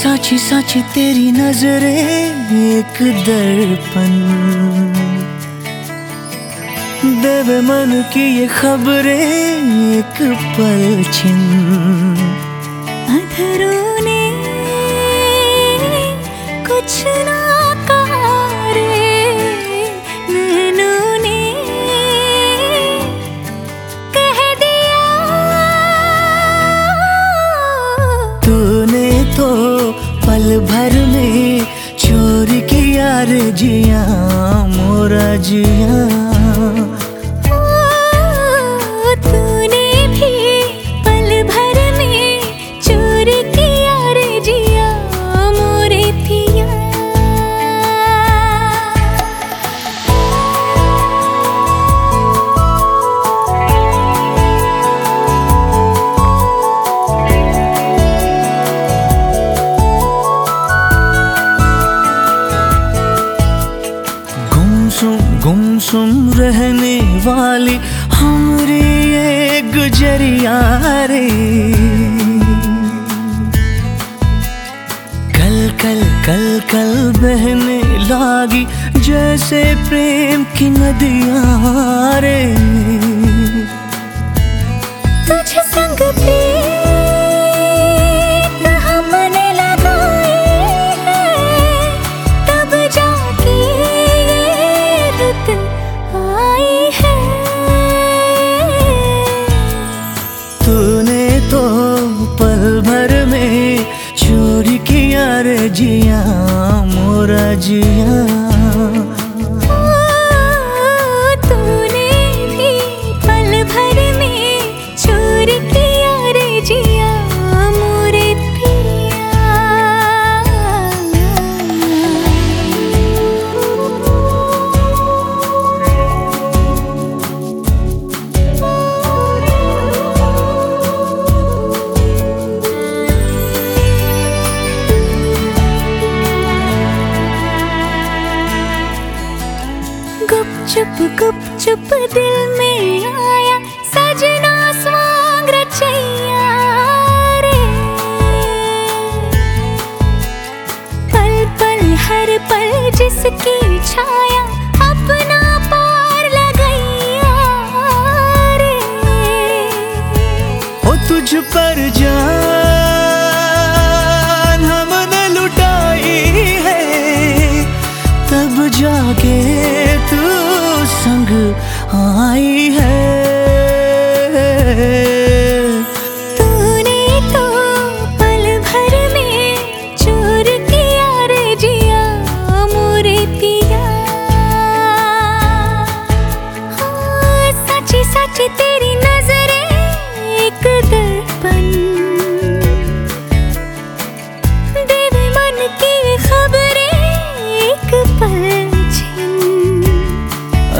साची साची तेरी नजरे एक दर्पण। देवे मन की ये खबरें एक पल छिन अधरों भर में चोर की यार जिया मोरा जिया रहने वाली, हमरी ये गुजरिया रे। कल कल कल कल बहने लागी, जैसे प्रेम की नदियाँ रे। जिया मोरा जिया। चुप गुप चुप दिल में आया आई है।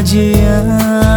adianta.